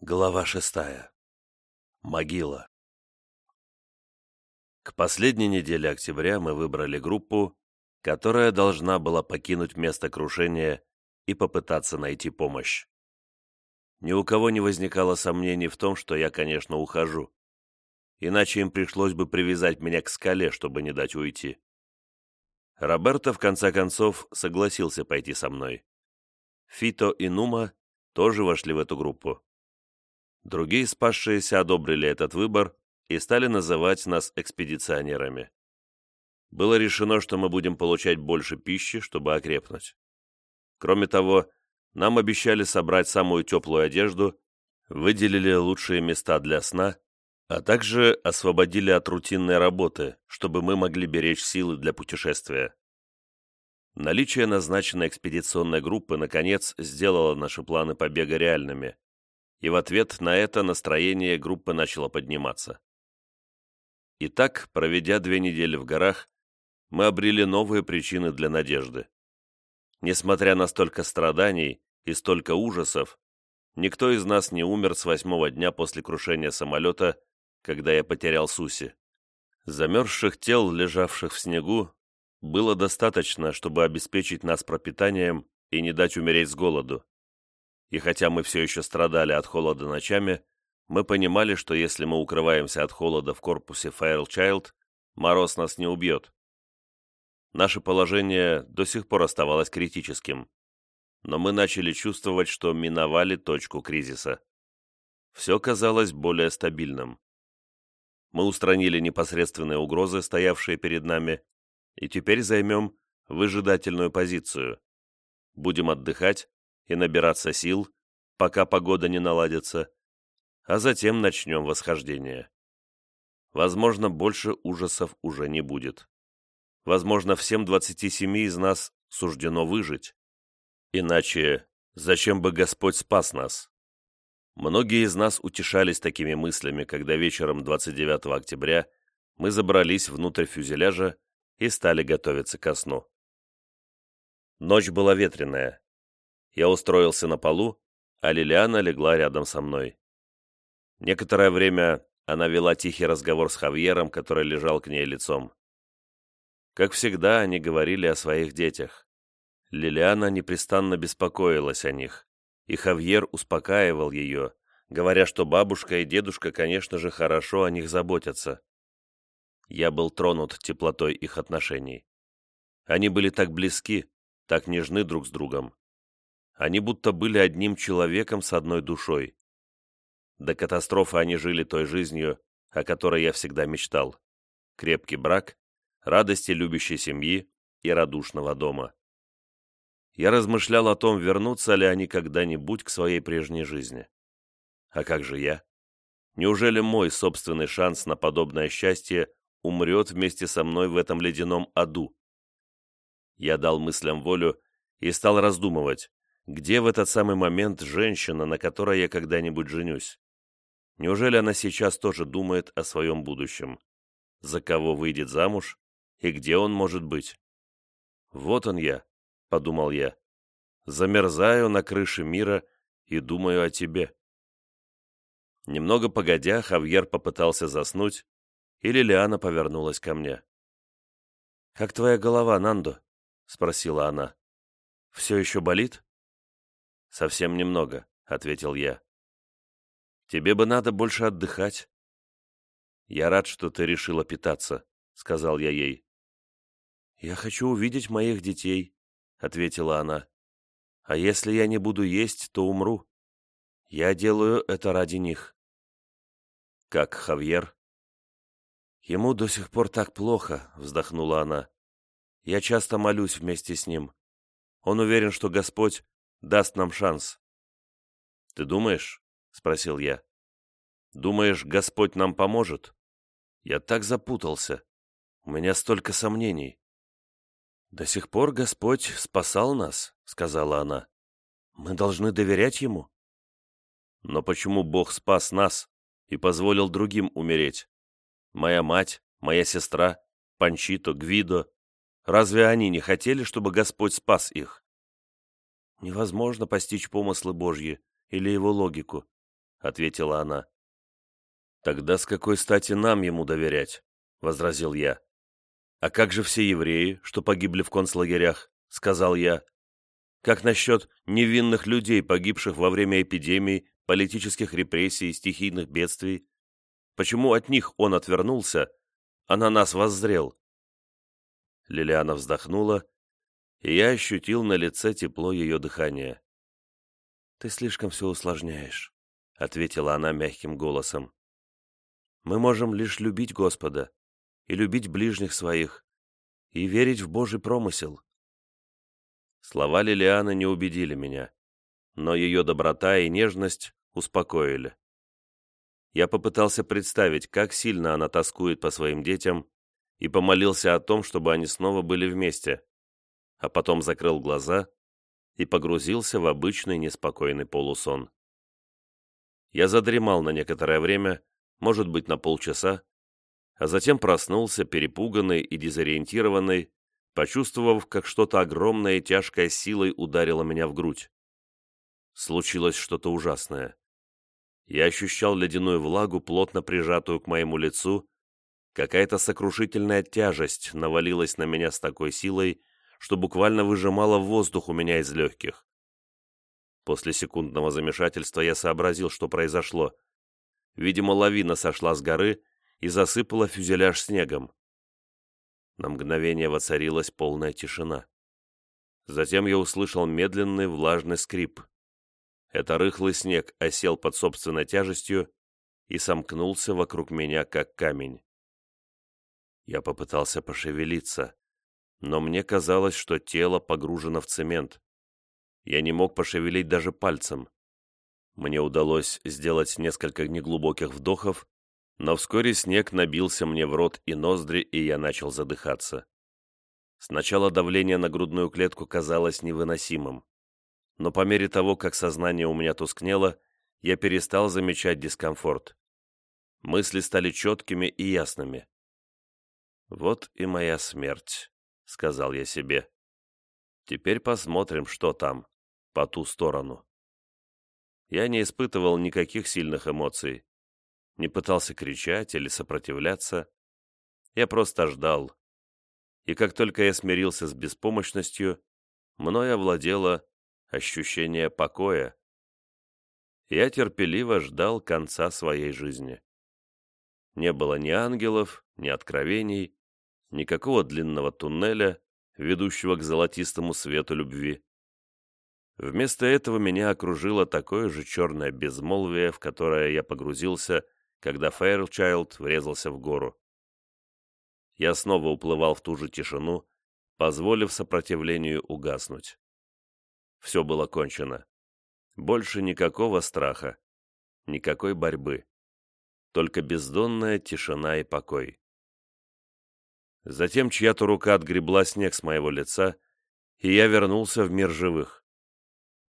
Глава шестая. Могила. К последней неделе октября мы выбрали группу, которая должна была покинуть место крушения и попытаться найти помощь. Ни у кого не возникало сомнений в том, что я, конечно, ухожу. Иначе им пришлось бы привязать меня к скале, чтобы не дать уйти. Роберто, в конце концов, согласился пойти со мной. Фито и Нума тоже вошли в эту группу. Другие спасшиеся одобрили этот выбор и стали называть нас экспедиционерами. Было решено, что мы будем получать больше пищи, чтобы окрепнуть. Кроме того, нам обещали собрать самую теплую одежду, выделили лучшие места для сна, а также освободили от рутинной работы, чтобы мы могли беречь силы для путешествия. Наличие назначенной экспедиционной группы, наконец, сделало наши планы побега реальными и в ответ на это настроение группы начало подниматься. Итак, проведя две недели в горах, мы обрели новые причины для надежды. Несмотря на столько страданий и столько ужасов, никто из нас не умер с восьмого дня после крушения самолета, когда я потерял Суси. Замерзших тел, лежавших в снегу, было достаточно, чтобы обеспечить нас пропитанием и не дать умереть с голоду и хотя мы все еще страдали от холода ночами, мы понимали, что если мы укрываемся от холода в корпусе Fairchild, мороз нас не убьет. Наше положение до сих пор оставалось критическим, но мы начали чувствовать, что миновали точку кризиса. Все казалось более стабильным. Мы устранили непосредственные угрозы, стоявшие перед нами, и теперь займем выжидательную позицию. Будем отдыхать, и набираться сил, пока погода не наладится, а затем начнем восхождение. Возможно, больше ужасов уже не будет. Возможно, всем 27 из нас суждено выжить. Иначе зачем бы Господь спас нас? Многие из нас утешались такими мыслями, когда вечером 29 октября мы забрались внутрь фюзеляжа и стали готовиться ко сну. Ночь была ветреная, я устроился на полу, а Лилиана легла рядом со мной. Некоторое время она вела тихий разговор с Хавьером, который лежал к ней лицом. Как всегда, они говорили о своих детях. Лилиана непрестанно беспокоилась о них, и Хавьер успокаивал ее, говоря, что бабушка и дедушка, конечно же, хорошо о них заботятся. Я был тронут теплотой их отношений. Они были так близки, так нежны друг с другом. Они будто были одним человеком с одной душой. До катастрофы они жили той жизнью, о которой я всегда мечтал. Крепкий брак, радости любящей семьи и радушного дома. Я размышлял о том, вернутся ли они когда-нибудь к своей прежней жизни. А как же я? Неужели мой собственный шанс на подобное счастье умрет вместе со мной в этом ледяном аду? Я дал мыслям волю и стал раздумывать, где в этот самый момент женщина, на которой я когда-нибудь женюсь? Неужели она сейчас тоже думает о своем будущем? За кого выйдет замуж? И где он может быть? Вот он я, — подумал я. Замерзаю на крыше мира и думаю о тебе. Немного погодя, Хавьер попытался заснуть, и Лилиана повернулась ко мне. «Как твоя голова, Нандо?» — спросила она. «Все еще болит?» «Совсем немного», — ответил я. «Тебе бы надо больше отдыхать». «Я рад, что ты решила питаться», — сказал я ей. «Я хочу увидеть моих детей», — ответила она. «А если я не буду есть, то умру. Я делаю это ради них». «Как Хавьер?» «Ему до сих пор так плохо», — вздохнула она. «Я часто молюсь вместе с ним. Он уверен, что Господь даст нам шанс. «Ты думаешь?» — спросил я. «Думаешь, Господь нам поможет?» Я так запутался. У меня столько сомнений. «До сих пор Господь спасал нас», — сказала она. «Мы должны доверять Ему». «Но почему Бог спас нас и позволил другим умереть? Моя мать, моя сестра, Панчито, Гвидо, разве они не хотели, чтобы Господь спас их?» Невозможно постичь помыслы Божьи или его логику. — ответила она. «Тогда с какой стати нам ему доверять?» — возразил я. «А как же все евреи, что погибли в концлагерях?» — сказал я. «Как насчет невинных людей, погибших во время эпидемий, политических репрессий, стихийных бедствий? Почему от них он отвернулся, а на нас воззрел?» Лилиана вздохнула, и я ощутил на лице тепло ее дыхания. «Ты слишком все усложняешь», — ответила она мягким голосом. «Мы можем лишь любить Господа и любить ближних своих и верить в Божий промысел». Слова Лилианы не убедили меня, но ее доброта и нежность успокоили. Я попытался представить, как сильно она тоскует по своим детям, и помолился о том, чтобы они снова были вместе, а потом закрыл глаза и погрузился в обычный неспокойный полусон. Я задремал на некоторое время, может быть, на полчаса, а затем проснулся, перепуганный и дезориентированный, почувствовав, как что-то огромное и тяжкое силой ударило меня в грудь. Случилось что-то ужасное. Я ощущал ледяную влагу, плотно прижатую к моему лицу, какая-то сокрушительная тяжесть навалилась на меня с такой силой, что буквально выжимало воздух у меня из легких. После секундного замешательства я сообразил, что произошло. Видимо, лавина сошла с горы и засыпала фюзеляж снегом. На мгновение воцарилась полная тишина. Затем я услышал медленный влажный скрип. Это рыхлый снег осел под собственной тяжестью и сомкнулся вокруг меня, как камень. Я попытался пошевелиться, но мне казалось, что тело погружено в цемент. Я не мог пошевелить даже пальцем. Мне удалось сделать несколько неглубоких вдохов, но вскоре снег набился мне в рот и ноздри, и я начал задыхаться. Сначала давление на грудную клетку казалось невыносимым, но по мере того, как сознание у меня тускнело, я перестал замечать дискомфорт. Мысли стали четкими и ясными. Вот и моя смерть сказал я себе. Теперь посмотрим, что там, по ту сторону. Я не испытывал никаких сильных эмоций. Не пытался кричать или сопротивляться. Я просто ждал. И как только я смирился с беспомощностью, мной овладело ощущение покоя. Я терпеливо ждал конца своей жизни. Не было ни ангелов, ни откровений, никакого длинного туннеля, ведущего к золотистому свету любви. Вместо этого меня окружило такое же черное безмолвие, в которое я погрузился, когда Фэйрчайлд врезался в гору. Я снова уплывал в ту же тишину, позволив сопротивлению угаснуть. Все было кончено. Больше никакого страха, никакой борьбы. Только бездонная тишина и покой. Затем чья-то рука отгребла снег с моего лица, и я вернулся в мир живых.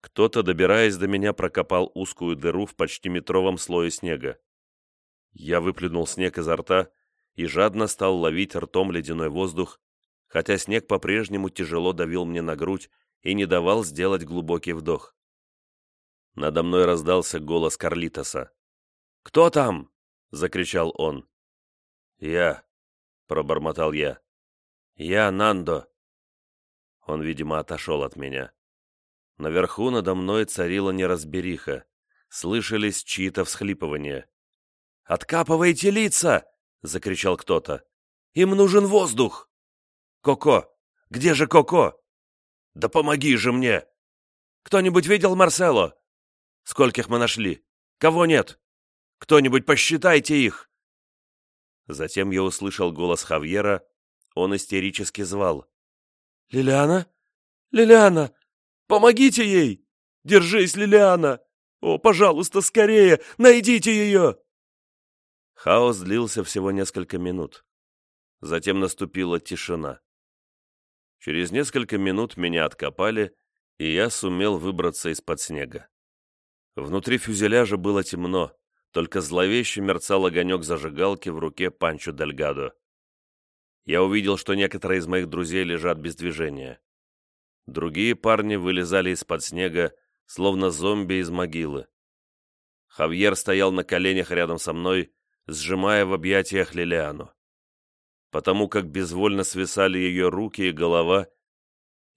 Кто-то, добираясь до меня, прокопал узкую дыру в почти метровом слое снега. Я выплюнул снег изо рта и жадно стал ловить ртом ледяной воздух, хотя снег по-прежнему тяжело давил мне на грудь и не давал сделать глубокий вдох. Надо мной раздался голос Карлитоса. «Кто там?» — закричал он. «Я», пробормотал я. «Я Нандо». Он, видимо, отошел от меня. Наверху надо мной царила неразбериха. Слышались чьи-то всхлипывания. «Откапывайте лица!» — закричал кто-то. «Им нужен воздух!» «Коко! Где же Коко?» «Да помоги же мне!» «Кто-нибудь видел Марсело?» «Скольких мы нашли? Кого нет? Кто-нибудь посчитайте их!» Затем я услышал голос Хавьера, он истерически звал. «Лилиана? Лилиана! Помогите ей! Держись, Лилиана! О, пожалуйста, скорее! Найдите ее!» Хаос длился всего несколько минут. Затем наступила тишина. Через несколько минут меня откопали, и я сумел выбраться из-под снега. Внутри фюзеляжа было темно, только зловеще мерцал огонек зажигалки в руке Панчо Дельгадо. Я увидел, что некоторые из моих друзей лежат без движения. Другие парни вылезали из-под снега, словно зомби из могилы. Хавьер стоял на коленях рядом со мной, сжимая в объятиях Лилиану. Потому как безвольно свисали ее руки и голова,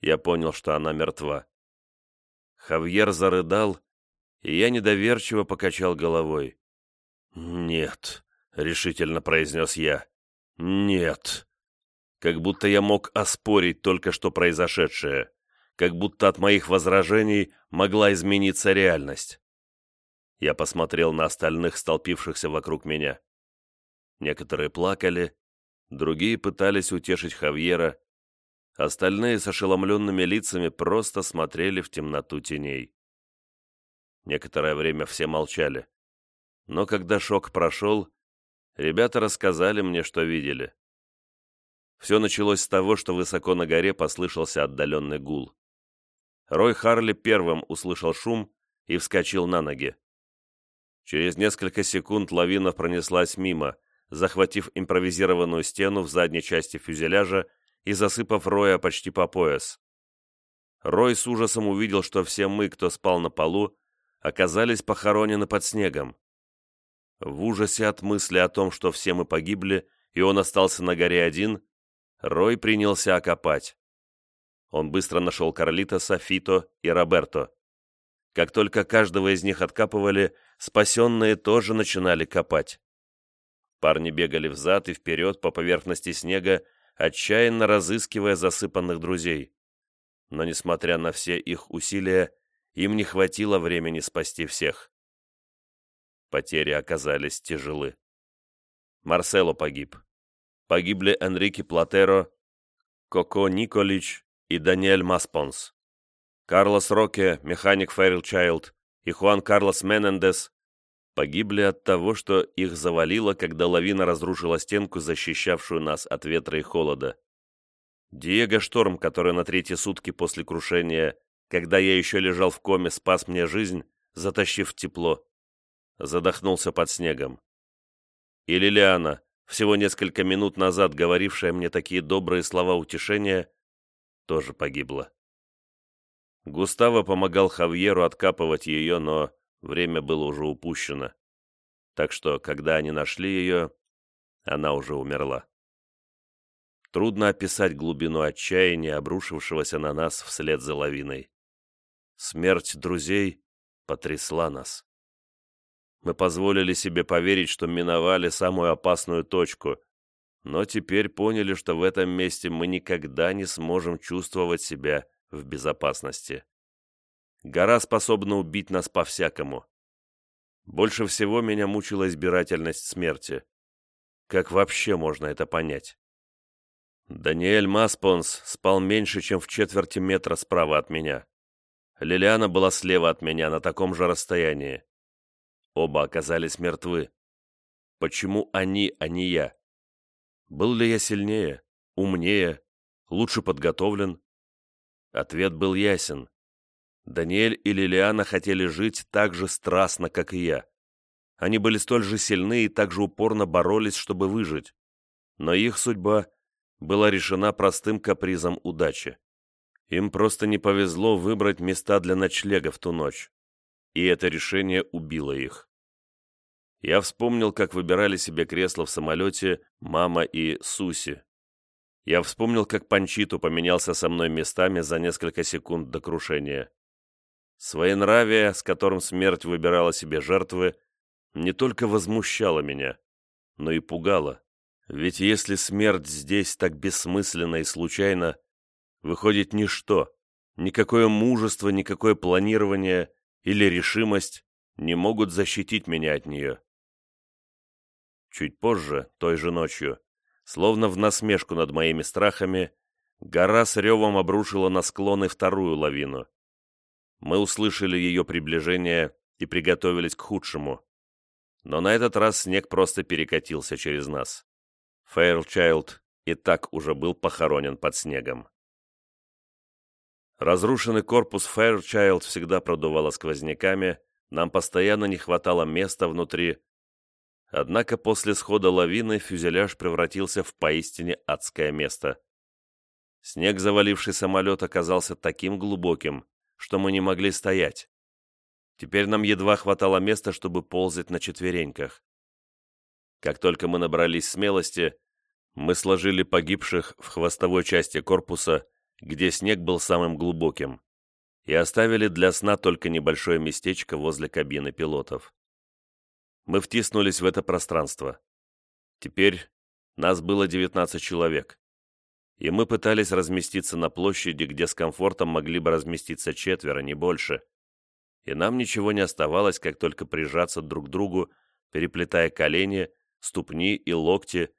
я понял, что она мертва. Хавьер зарыдал, и я недоверчиво покачал головой. «Нет», — решительно произнес я, — «нет». Как будто я мог оспорить только что произошедшее, как будто от моих возражений могла измениться реальность. Я посмотрел на остальных, столпившихся вокруг меня. Некоторые плакали, другие пытались утешить Хавьера, остальные с ошеломленными лицами просто смотрели в темноту теней. Некоторое время все молчали. Но когда шок прошел, ребята рассказали мне, что видели. Все началось с того, что высоко на горе послышался отдаленный гул. Рой Харли первым услышал шум и вскочил на ноги. Через несколько секунд лавина пронеслась мимо, захватив импровизированную стену в задней части фюзеляжа и засыпав Роя почти по пояс. Рой с ужасом увидел, что все мы, кто спал на полу, оказались похоронены под снегом. В ужасе от мысли о том, что все мы погибли, и он остался на горе один, Рой принялся окопать. Он быстро нашел Карлитоса, Фито и Роберто. Как только каждого из них откапывали, спасенные тоже начинали копать. Парни бегали взад и вперед по поверхности снега, отчаянно разыскивая засыпанных друзей. Но, несмотря на все их усилия, им не хватило времени спасти всех. Потери оказались тяжелы. Марсело погиб. Погибли Энрике Платеро, Коко Николич и Даниэль Маспонс. Карлос Роке, механик Фэрилчайлд и Хуан Карлос Менендес погибли от того, что их завалило, когда лавина разрушила стенку, защищавшую нас от ветра и холода. Диего Шторм, который на третьи сутки после крушения, когда я еще лежал в коме, спас мне жизнь, затащив в тепло, задохнулся под снегом. И Лилиана, всего несколько минут назад говорившая мне такие добрые слова утешения, тоже погибла. Густаво помогал Хавьеру откапывать ее, но время было уже упущено. Так что, когда они нашли ее, она уже умерла. Трудно описать глубину отчаяния, обрушившегося на нас вслед за лавиной. Смерть друзей потрясла нас. Мы позволили себе поверить, что миновали самую опасную точку, но теперь поняли, что в этом месте мы никогда не сможем чувствовать себя в безопасности. Гора способна убить нас по-всякому. Больше всего меня мучила избирательность смерти. Как вообще можно это понять? Даниэль Маспонс спал меньше, чем в четверти метра справа от меня. Лилиана была слева от меня, на таком же расстоянии. Оба оказались мертвы. Почему они, а не я? Был ли я сильнее, умнее, лучше подготовлен? Ответ был ясен. Даниэль и Лилиана хотели жить так же страстно, как и я. Они были столь же сильны и так же упорно боролись, чтобы выжить. Но их судьба была решена простым капризом удачи. Им просто не повезло выбрать места для ночлега в ту ночь. И это решение убило их. Я вспомнил, как выбирали себе кресло в самолете мама и Суси. Я вспомнил, как Панчиту поменялся со мной местами за несколько секунд до крушения. Своенравие, с которым смерть выбирала себе жертвы, не только возмущало меня, но и пугало. Ведь если смерть здесь так бессмысленно и случайно, выходит ничто, никакое мужество, никакое планирование или решимость не могут защитить меня от нее. Чуть позже, той же ночью, Словно в насмешку над моими страхами, гора с ревом обрушила на склоны вторую лавину. Мы услышали ее приближение и приготовились к худшему. Но на этот раз снег просто перекатился через нас. Фэйрчайлд и так уже был похоронен под снегом. Разрушенный корпус Фэйрчайлд всегда продувало сквозняками, нам постоянно не хватало места внутри, Однако после схода лавины фюзеляж превратился в поистине адское место. Снег, заваливший самолет, оказался таким глубоким, что мы не могли стоять. Теперь нам едва хватало места, чтобы ползать на четвереньках. Как только мы набрались смелости, мы сложили погибших в хвостовой части корпуса, где снег был самым глубоким, и оставили для сна только небольшое местечко возле кабины пилотов. Мы втиснулись в это пространство. Теперь нас было 19 человек, и мы пытались разместиться на площади, где с комфортом могли бы разместиться четверо, не больше. И нам ничего не оставалось, как только прижаться друг к другу, переплетая колени, ступни и локти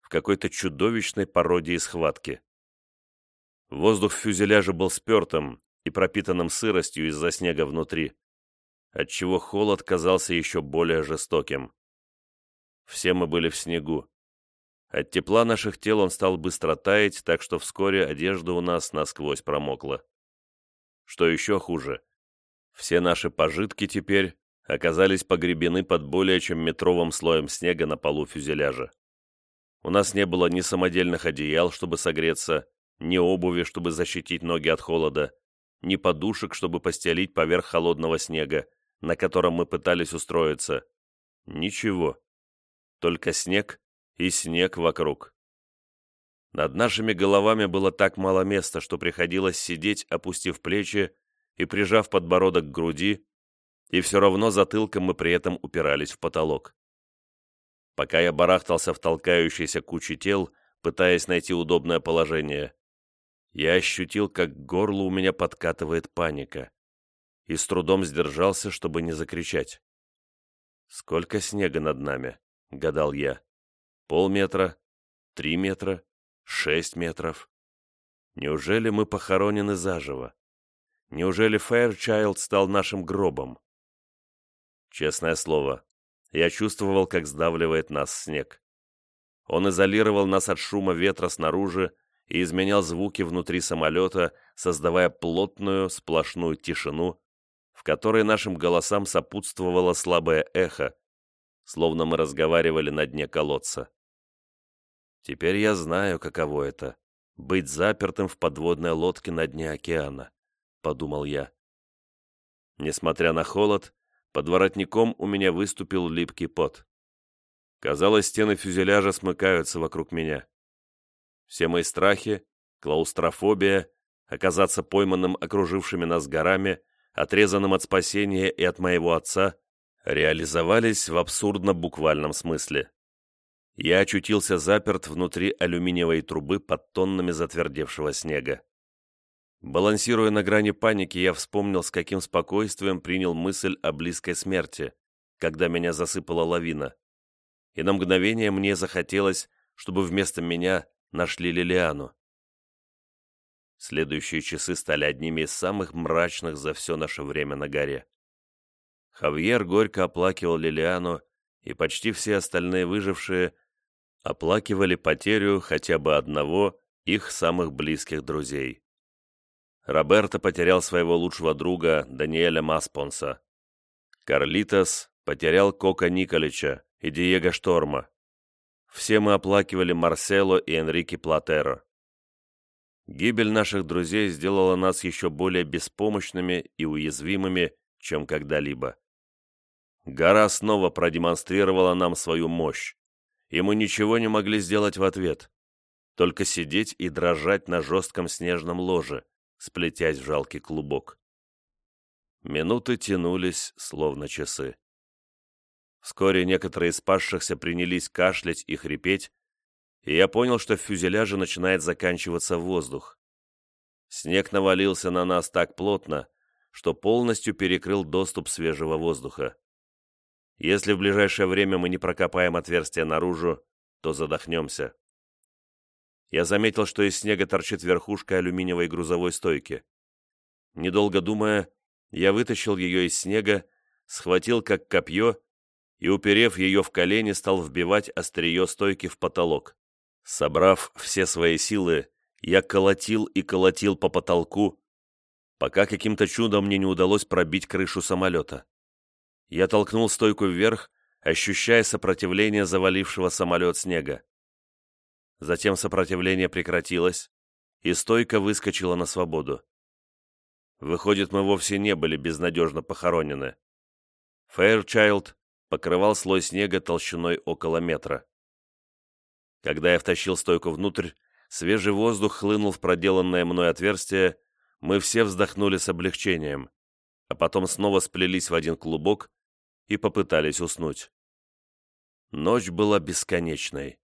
в какой-то чудовищной пародии схватки. Воздух в фюзеляже был спертым и пропитанным сыростью из-за снега внутри, отчего холод казался еще более жестоким. Все мы были в снегу. От тепла наших тел он стал быстро таять, так что вскоре одежда у нас насквозь промокла. Что еще хуже, все наши пожитки теперь оказались погребены под более чем метровым слоем снега на полу фюзеляжа. У нас не было ни самодельных одеял, чтобы согреться, ни обуви, чтобы защитить ноги от холода, ни подушек, чтобы постелить поверх холодного снега, на котором мы пытались устроиться. Ничего. Только снег и снег вокруг. Над нашими головами было так мало места, что приходилось сидеть, опустив плечи и прижав подбородок к груди, и все равно затылком мы при этом упирались в потолок. Пока я барахтался в толкающейся куче тел, пытаясь найти удобное положение, я ощутил, как к горлу у меня подкатывает паника, и с трудом сдержался, чтобы не закричать. «Сколько снега над нами?» — гадал я. «Полметра? Три метра? Шесть метров? Неужели мы похоронены заживо? Неужели Фэйрчайлд стал нашим гробом?» Честное слово, я чувствовал, как сдавливает нас снег. Он изолировал нас от шума ветра снаружи и изменял звуки внутри самолета, создавая плотную, сплошную тишину, в которой нашим голосам сопутствовало слабое эхо, словно мы разговаривали на дне колодца. Теперь я знаю, каково это — быть запертым в подводной лодке на дне океана, — подумал я. Несмотря на холод, под воротником у меня выступил липкий пот. Казалось, стены фюзеляжа смыкаются вокруг меня. Все мои страхи, клаустрофобия, оказаться пойманным окружившими нас горами, отрезанным от спасения и от моего отца, реализовались в абсурдно-буквальном смысле. Я очутился заперт внутри алюминиевой трубы под тоннами затвердевшего снега. Балансируя на грани паники, я вспомнил, с каким спокойствием принял мысль о близкой смерти, когда меня засыпала лавина. И на мгновение мне захотелось, чтобы вместо меня нашли Лилиану. Следующие часы стали одними из самых мрачных за все наше время на горе. Хавьер горько оплакивал Лилиану, и почти все остальные выжившие оплакивали потерю хотя бы одного их самых близких друзей. Роберто потерял своего лучшего друга Даниэля Маспонса. Карлитос потерял Кока Николича и Диего Шторма. Все мы оплакивали Марсело и Энрике Платеро. Гибель наших друзей сделала нас еще более беспомощными и уязвимыми, чем когда-либо. Гора снова продемонстрировала нам свою мощь, и мы ничего не могли сделать в ответ, только сидеть и дрожать на жестком снежном ложе, сплетясь в жалкий клубок. Минуты тянулись, словно часы. Вскоре некоторые из спасшихся принялись кашлять и хрипеть, и я понял, что в фюзеляже начинает заканчиваться воздух. Снег навалился на нас так плотно, что полностью перекрыл доступ свежего воздуха. Если в ближайшее время мы не прокопаем отверстие наружу, то задохнемся. Я заметил, что из снега торчит верхушка алюминиевой грузовой стойки. Недолго думая, я вытащил ее из снега, схватил как копье и, уперев ее в колени, стал вбивать острие стойки в потолок. Собрав все свои силы, я колотил и колотил по потолку, пока каким-то чудом мне не удалось пробить крышу самолета. Я толкнул стойку вверх, ощущая сопротивление завалившего самолет снега. Затем сопротивление прекратилось, и стойка выскочила на свободу. Выходит, мы вовсе не были безнадежно похоронены. Фэйрчайлд покрывал слой снега толщиной около метра. Когда я втащил стойку внутрь, свежий воздух хлынул в проделанное мной отверстие, мы все вздохнули с облегчением, а потом снова сплелись в один клубок и попытались уснуть. Ночь была бесконечной.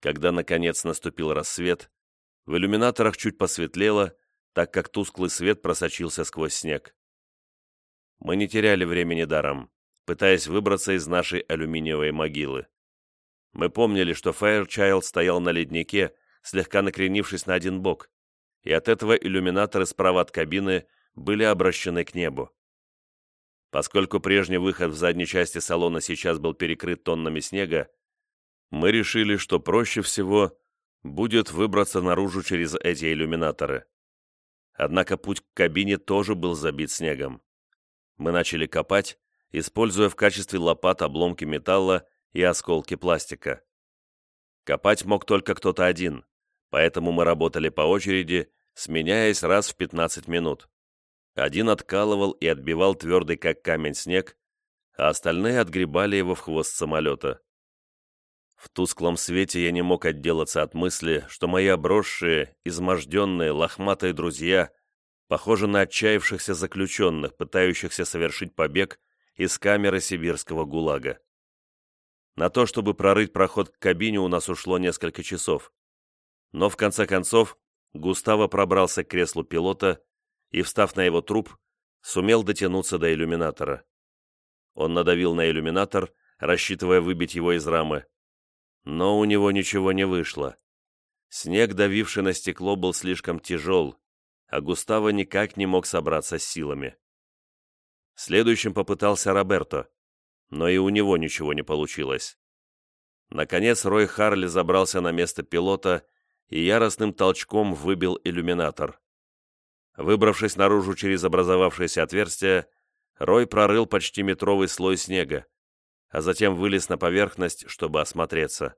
Когда, наконец, наступил рассвет, в иллюминаторах чуть посветлело, так как тусклый свет просочился сквозь снег. Мы не теряли времени даром, пытаясь выбраться из нашей алюминиевой могилы. Мы помнили, что Фаерчайлд стоял на леднике, слегка накренившись на один бок, и от этого иллюминаторы справа от кабины были обращены к небу. Поскольку прежний выход в задней части салона сейчас был перекрыт тоннами снега, мы решили, что проще всего будет выбраться наружу через эти иллюминаторы. Однако путь к кабине тоже был забит снегом. Мы начали копать, используя в качестве лопат обломки металла и осколки пластика. Копать мог только кто-то один, поэтому мы работали по очереди, сменяясь раз в 15 минут. Один откалывал и отбивал твердый как камень снег, а остальные отгребали его в хвост самолета. В тусклом свете я не мог отделаться от мысли, что мои обросшие, изможденные, лохматые друзья похожи на отчаявшихся заключенных, пытающихся совершить побег из камеры сибирского ГУЛАГа. На то, чтобы прорыть проход к кабине, у нас ушло несколько часов. Но в конце концов Густаво пробрался к креслу пилота и, встав на его труп, сумел дотянуться до иллюминатора. Он надавил на иллюминатор, рассчитывая выбить его из рамы. Но у него ничего не вышло. Снег, давивший на стекло, был слишком тяжел, а Густаво никак не мог собраться с силами. Следующим попытался Роберто, но и у него ничего не получилось. Наконец Рой Харли забрался на место пилота и яростным толчком выбил иллюминатор. Выбравшись наружу через образовавшееся отверстие, Рой прорыл почти метровый слой снега, а затем вылез на поверхность, чтобы осмотреться.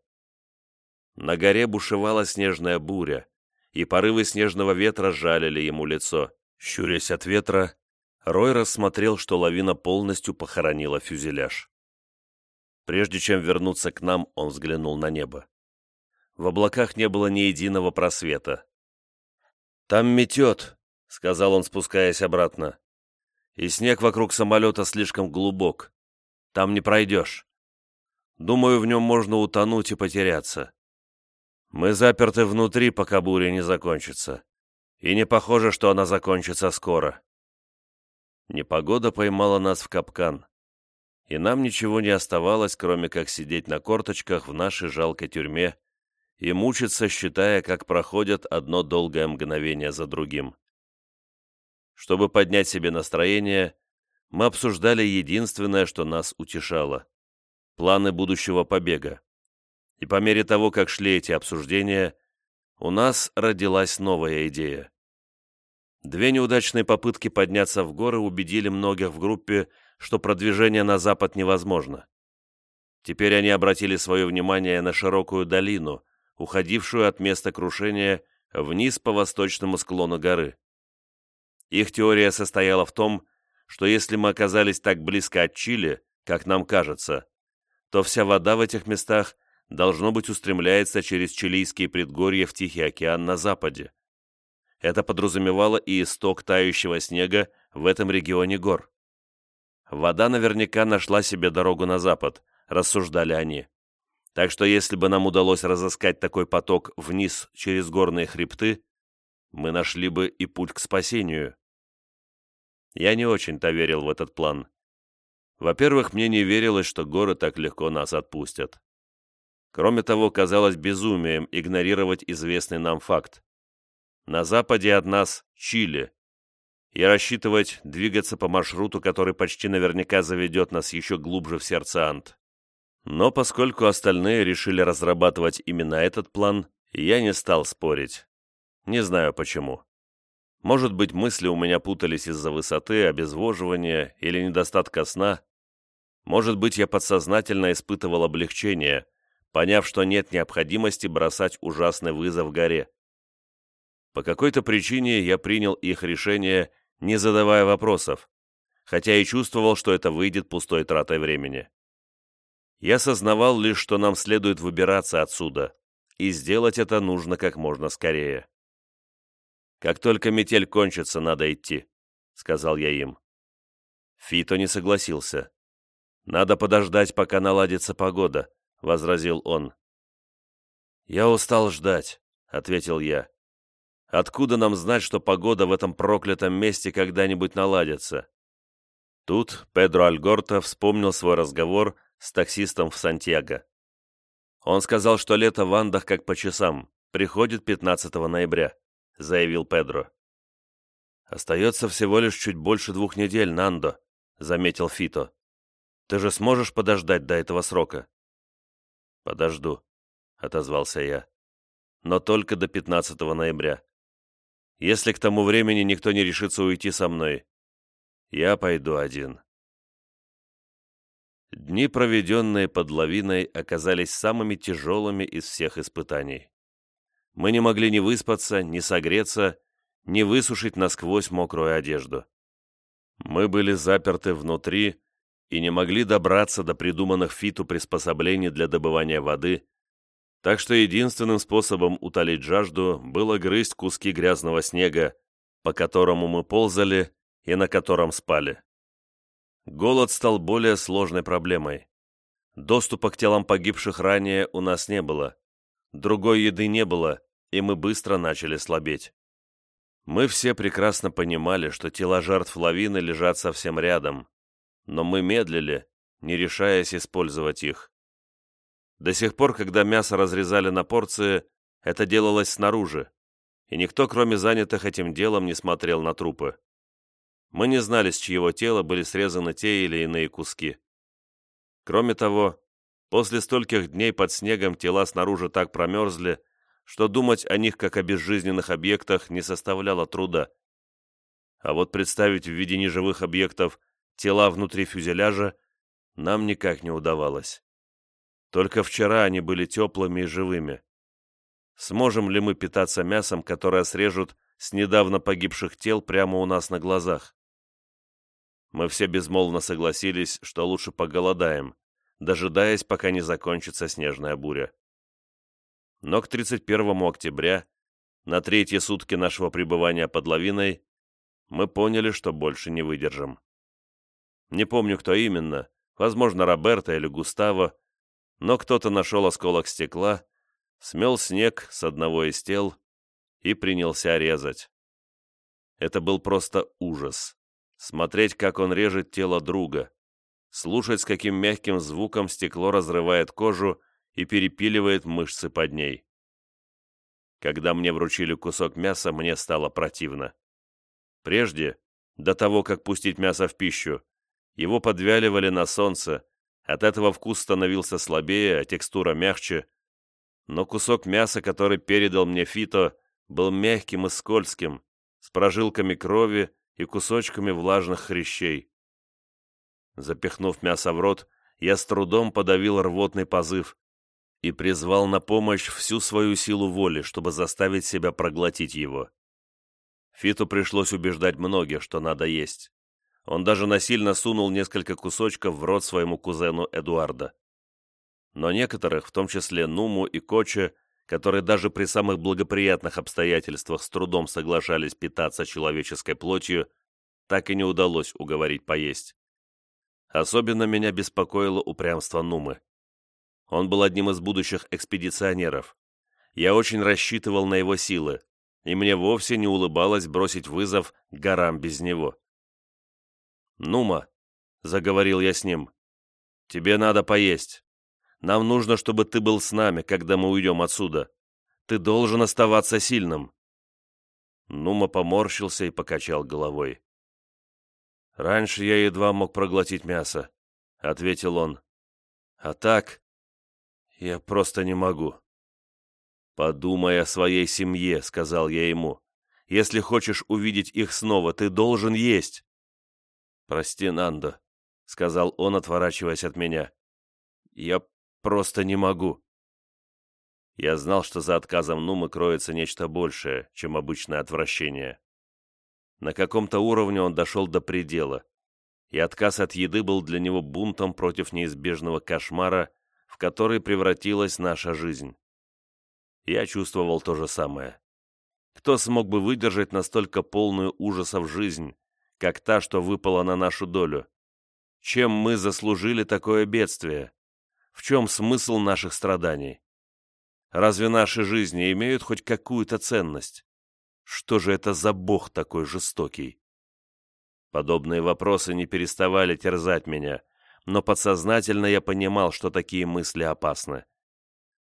На горе бушевала снежная буря, и порывы снежного ветра жалили ему лицо. Щурясь от ветра, Рой рассмотрел, что лавина полностью похоронила фюзеляж. Прежде чем вернуться к нам, он взглянул на небо. В облаках не было ни единого просвета. «Там метет», — сказал он, спускаясь обратно. «И снег вокруг самолета слишком глубок. Там не пройдешь. Думаю, в нем можно утонуть и потеряться. Мы заперты внутри, пока буря не закончится. И не похоже, что она закончится скоро». Непогода поймала нас в капкан, и нам ничего не оставалось, кроме как сидеть на корточках в нашей жалкой тюрьме и мучиться, считая, как проходят одно долгое мгновение за другим. Чтобы поднять себе настроение, мы обсуждали единственное, что нас утешало – планы будущего побега. И по мере того, как шли эти обсуждения, у нас родилась новая идея. Две неудачные попытки подняться в горы убедили многих в группе, что продвижение на запад невозможно. Теперь они обратили свое внимание на широкую долину, уходившую от места крушения вниз по восточному склону горы. Их теория состояла в том, что если мы оказались так близко от Чили, как нам кажется, то вся вода в этих местах должно быть устремляется через чилийские предгорья в Тихий океан на западе. Это подразумевало и исток тающего снега в этом регионе гор. Вода наверняка нашла себе дорогу на запад, рассуждали они. Так что если бы нам удалось разыскать такой поток вниз через горные хребты, мы нашли бы и путь к спасению. Я не очень-то верил в этот план. Во-первых, мне не верилось, что горы так легко нас отпустят. Кроме того, казалось безумием игнорировать известный нам факт. На западе от нас Чили, и рассчитывать двигаться по маршруту, который почти наверняка заведет нас еще глубже в сердце Ант. Но поскольку остальные решили разрабатывать именно этот план, я не стал спорить. Не знаю почему. Может быть, мысли у меня путались из-за высоты, обезвоживания или недостатка сна. Может быть, я подсознательно испытывал облегчение, поняв, что нет необходимости бросать ужасный вызов горе. По какой-то причине я принял их решение не задавая вопросов, хотя и чувствовал, что это выйдет пустой тратой времени. Я сознавал лишь, что нам следует выбираться отсюда, и сделать это нужно как можно скорее. «Как только метель кончится, надо идти», — сказал я им. Фито не согласился. «Надо подождать, пока наладится погода», — возразил он. «Я устал ждать», — ответил я. «Откуда нам знать, что погода в этом проклятом месте когда-нибудь наладится?» Тут Педро Альгорта вспомнил свой разговор с таксистом в Сантьяго. Он сказал, что лето в Андах как по часам, приходит 15 ноября, заявил Педро. Остается всего лишь чуть больше двух недель, Нандо, заметил Фито. Ты же сможешь подождать до этого срока? Подожду, отозвался я. Но только до 15 ноября. Если к тому времени никто не решится уйти со мной, я пойду один. Дни, проведенные под лавиной, оказались самыми тяжелыми из всех испытаний. Мы не могли ни выспаться, ни согреться, ни высушить насквозь мокрую одежду. Мы были заперты внутри и не могли добраться до придуманных фиту приспособлений для добывания воды, так что единственным способом утолить жажду было грызть куски грязного снега, по которому мы ползали и на котором спали. Голод стал более сложной проблемой. Доступа к телам погибших ранее у нас не было. Другой еды не было, и мы быстро начали слабеть. Мы все прекрасно понимали, что тела жертв лавины лежат совсем рядом, но мы медлили, не решаясь использовать их. До сих пор, когда мясо разрезали на порции, это делалось снаружи, и никто, кроме занятых этим делом, не смотрел на трупы. Мы не знали, с чьего тела были срезаны те или иные куски. Кроме того, после стольких дней под снегом тела снаружи так промерзли, что думать о них как о безжизненных объектах не составляло труда. А вот представить в виде неживых объектов тела внутри фюзеляжа нам никак не удавалось. Только вчера они были теплыми и живыми. Сможем ли мы питаться мясом, которое срежут с недавно погибших тел прямо у нас на глазах? Мы все безмолвно согласились, что лучше поголодаем, дожидаясь, пока не закончится снежная буря. Но к 31 октября, на третьи сутки нашего пребывания под лавиной, мы поняли, что больше не выдержим. Не помню, кто именно, возможно, Роберто или Густаво, но кто-то нашел осколок стекла, смел снег с одного из тел и принялся резать. Это был просто ужас смотреть, как он режет тело друга, слушать, с каким мягким звуком стекло разрывает кожу и перепиливает мышцы под ней. Когда мне вручили кусок мяса, мне стало противно. Прежде, до того, как пустить мясо в пищу, его подвяливали на солнце, от этого вкус становился слабее, а текстура мягче. Но кусок мяса, который передал мне Фито, был мягким и скользким, с прожилками крови и кусочками влажных хрящей. Запихнув мясо в рот, я с трудом подавил рвотный позыв и призвал на помощь всю свою силу воли, чтобы заставить себя проглотить его. Фиту пришлось убеждать многих, что надо есть. Он даже насильно сунул несколько кусочков в рот своему кузену Эдуарда. Но некоторых, в том числе Нуму и Коче, которые даже при самых благоприятных обстоятельствах с трудом соглашались питаться человеческой плотью, так и не удалось уговорить поесть. Особенно меня беспокоило упрямство Нумы. Он был одним из будущих экспедиционеров. Я очень рассчитывал на его силы, и мне вовсе не улыбалось бросить вызов горам без него. «Нума», — заговорил я с ним, — «тебе надо поесть. Нам нужно, чтобы ты был с нами, когда мы уйдем отсюда. Ты должен оставаться сильным». Нума поморщился и покачал головой. «Раньше я едва мог проглотить мясо», — ответил он. «А так я просто не могу». «Подумай о своей семье», — сказал я ему. «Если хочешь увидеть их снова, ты должен есть». «Прости, Нандо», — сказал он, отворачиваясь от меня. «Я Просто не могу. Я знал, что за отказом Нумы кроется нечто большее, чем обычное отвращение. На каком-то уровне он дошел до предела, и отказ от еды был для него бунтом против неизбежного кошмара, в который превратилась наша жизнь. Я чувствовал то же самое. Кто смог бы выдержать настолько полную ужасов жизнь, как та, что выпала на нашу долю? Чем мы заслужили такое бедствие? В чем смысл наших страданий? Разве наши жизни имеют хоть какую-то ценность? Что же это за бог такой жестокий? Подобные вопросы не переставали терзать меня, но подсознательно я понимал, что такие мысли опасны.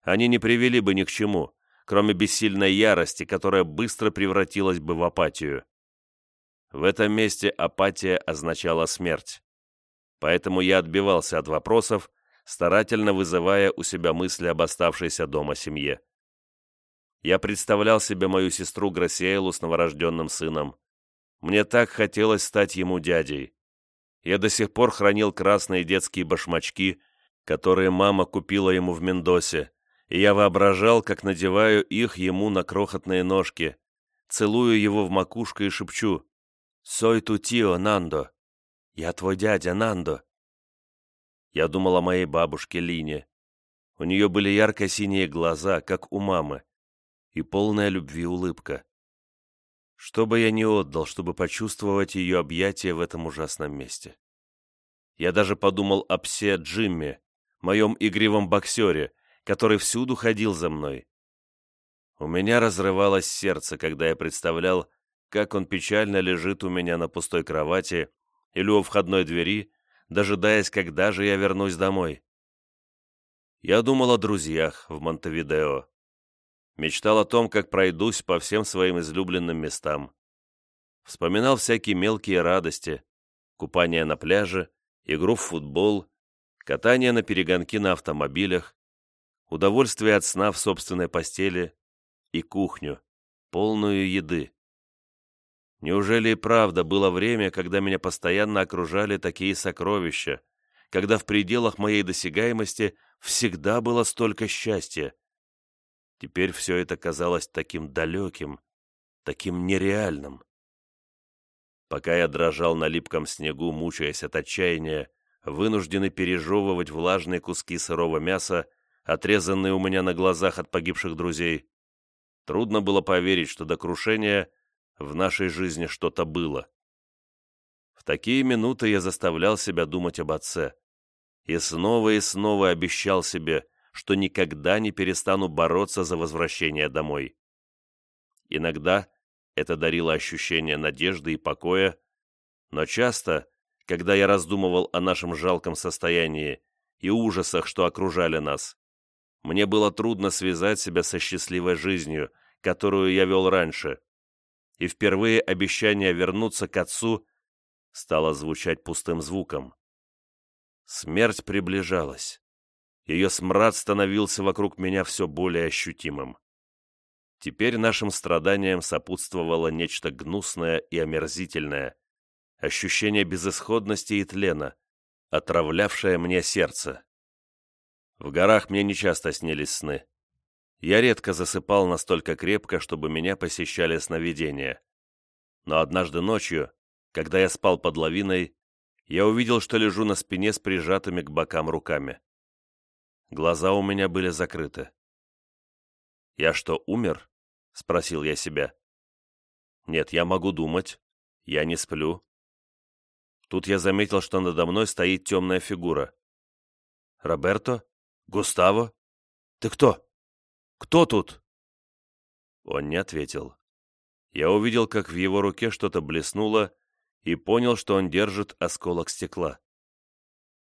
Они не привели бы ни к чему, кроме бессильной ярости, которая быстро превратилась бы в апатию. В этом месте апатия означала смерть. Поэтому я отбивался от вопросов, старательно вызывая у себя мысли об оставшейся дома семье. Я представлял себе мою сестру Грасиэлу с новорожденным сыном. Мне так хотелось стать ему дядей. Я до сих пор хранил красные детские башмачки, которые мама купила ему в Мендосе, и я воображал, как надеваю их ему на крохотные ножки, целую его в макушку и шепчу «Сой ту тио, Нандо! Я твой дядя, Нандо!» Я думал о моей бабушке Лине. У нее были ярко-синие глаза, как у мамы, и полная любви улыбка. Что бы я ни отдал, чтобы почувствовать ее объятия в этом ужасном месте. Я даже подумал о псе Джимми, моем игривом боксере, который всюду ходил за мной. У меня разрывалось сердце, когда я представлял, как он печально лежит у меня на пустой кровати или у входной двери, дожидаясь, когда же я вернусь домой. Я думал о друзьях в Монтевидео. Мечтал о том, как пройдусь по всем своим излюбленным местам. Вспоминал всякие мелкие радости, купание на пляже, игру в футбол, катание на перегонки на автомобилях, удовольствие от сна в собственной постели и кухню, полную еды. Неужели и правда было время, когда меня постоянно окружали такие сокровища, когда в пределах моей досягаемости всегда было столько счастья? Теперь все это казалось таким далеким, таким нереальным. Пока я дрожал на липком снегу, мучаясь от отчаяния, вынужденный пережевывать влажные куски сырого мяса, отрезанные у меня на глазах от погибших друзей, трудно было поверить, что до крушения в нашей жизни что-то было. В такие минуты я заставлял себя думать об отце. И снова и снова обещал себе, что никогда не перестану бороться за возвращение домой. Иногда это дарило ощущение надежды и покоя, но часто, когда я раздумывал о нашем жалком состоянии и ужасах, что окружали нас, мне было трудно связать себя со счастливой жизнью, которую я вел раньше, и впервые обещание вернуться к отцу стало звучать пустым звуком. Смерть приближалась. Ее смрад становился вокруг меня все более ощутимым. Теперь нашим страданиям сопутствовало нечто гнусное и омерзительное, ощущение безысходности и тлена, отравлявшее мне сердце. В горах мне нечасто снились сны. Я редко засыпал настолько крепко, чтобы меня посещали сновидения. Но однажды ночью, когда я спал под лавиной, я увидел, что лежу на спине с прижатыми к бокам руками. Глаза у меня были закрыты. «Я что, умер?» — спросил я себя. «Нет, я могу думать. Я не сплю». Тут я заметил, что надо мной стоит темная фигура. «Роберто? Густаво? Ты кто?» Кто тут?» Он не ответил. Я увидел, как в его руке что-то блеснуло, и понял, что он держит осколок стекла.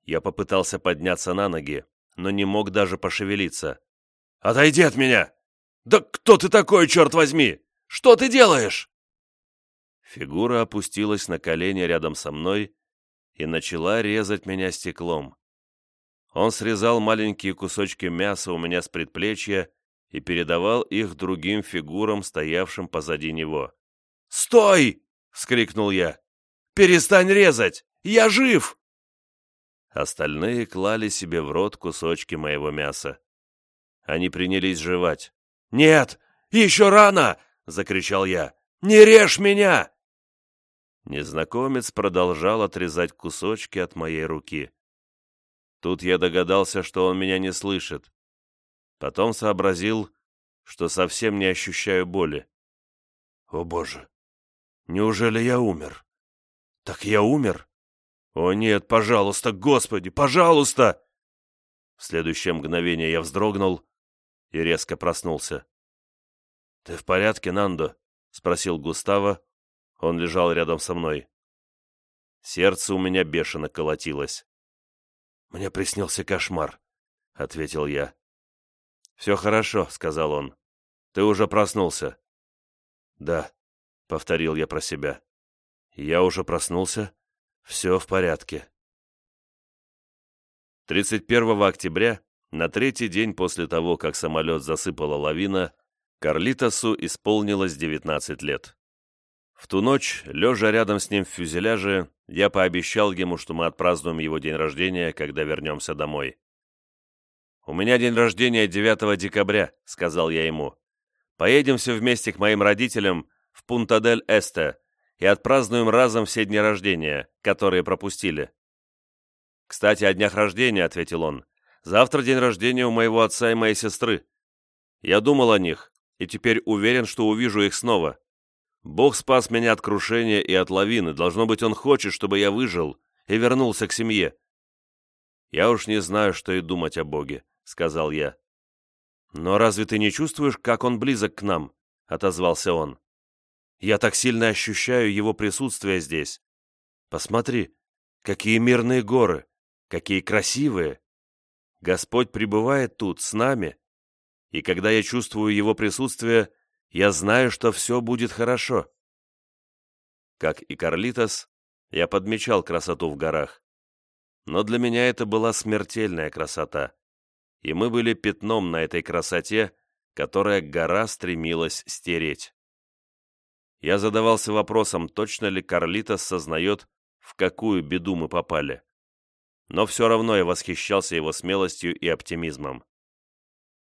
Я попытался подняться на ноги, но не мог даже пошевелиться. «Отойди от меня! Да кто ты такой, черт возьми? Что ты делаешь?» Фигура опустилась на колени рядом со мной и начала резать меня стеклом. Он срезал маленькие кусочки мяса у меня с предплечья и передавал их другим фигурам, стоявшим позади него. «Стой!» — вскрикнул я. «Перестань резать! Я жив!» Остальные клали себе в рот кусочки моего мяса. Они принялись жевать. «Нет! Еще рано!» — закричал я. «Не режь меня!» Незнакомец продолжал отрезать кусочки от моей руки. Тут я догадался, что он меня не слышит. Потом сообразил, что совсем не ощущаю боли. О боже! Неужели я умер? Так я умер? О нет, пожалуйста, Господи, пожалуйста! В следующее мгновение я вздрогнул и резко проснулся. «Ты в порядке, Нандо?» — спросил Густаво. Он лежал рядом со мной. Сердце у меня бешено колотилось. «Мне приснился кошмар», — ответил я. «Все хорошо», — сказал он. «Ты уже проснулся». «Да», — повторил я про себя. «Я уже проснулся. Все в порядке». 31 октября, на третий день после того, как самолет засыпала лавина, Карлитосу исполнилось 19 лет. В ту ночь, лежа рядом с ним в фюзеляже, я пообещал ему, что мы отпразднуем его день рождения, когда вернемся домой. «У меня день рождения 9 декабря», — сказал я ему. «Поедем все вместе к моим родителям в Пунта-дель-Эсте и отпразднуем разом все дни рождения, которые пропустили». «Кстати, о днях рождения», — ответил он. «Завтра день рождения у моего отца и моей сестры. Я думал о них, и теперь уверен, что увижу их снова. Бог спас меня от крушения и от лавины. Должно быть, Он хочет, чтобы я выжил и вернулся к семье. «Я уж не знаю, что и думать о Боге», — сказал я. «Но разве ты не чувствуешь, как Он близок к нам?» — отозвался он. «Я так сильно ощущаю Его присутствие здесь. Посмотри, какие мирные горы, какие красивые. Господь пребывает тут, с нами. И когда я чувствую Его присутствие, я знаю, что все будет хорошо. Как и Карлитос, я подмечал красоту в горах. Но для меня это была смертельная красота, и мы были пятном на этой красоте, которая гора стремилась стереть. Я задавался вопросом, точно ли Карлитос сознает, в какую беду мы попали. Но все равно я восхищался его смелостью и оптимизмом.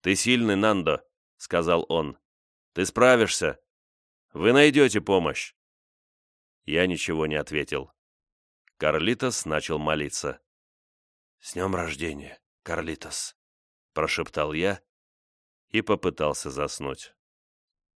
«Ты сильный, Нандо», — сказал он. Ты справишься. Вы найдете помощь. Я ничего не ответил. Карлитос начал молиться. «С днем рождения, Карлитос!» – прошептал я и попытался заснуть.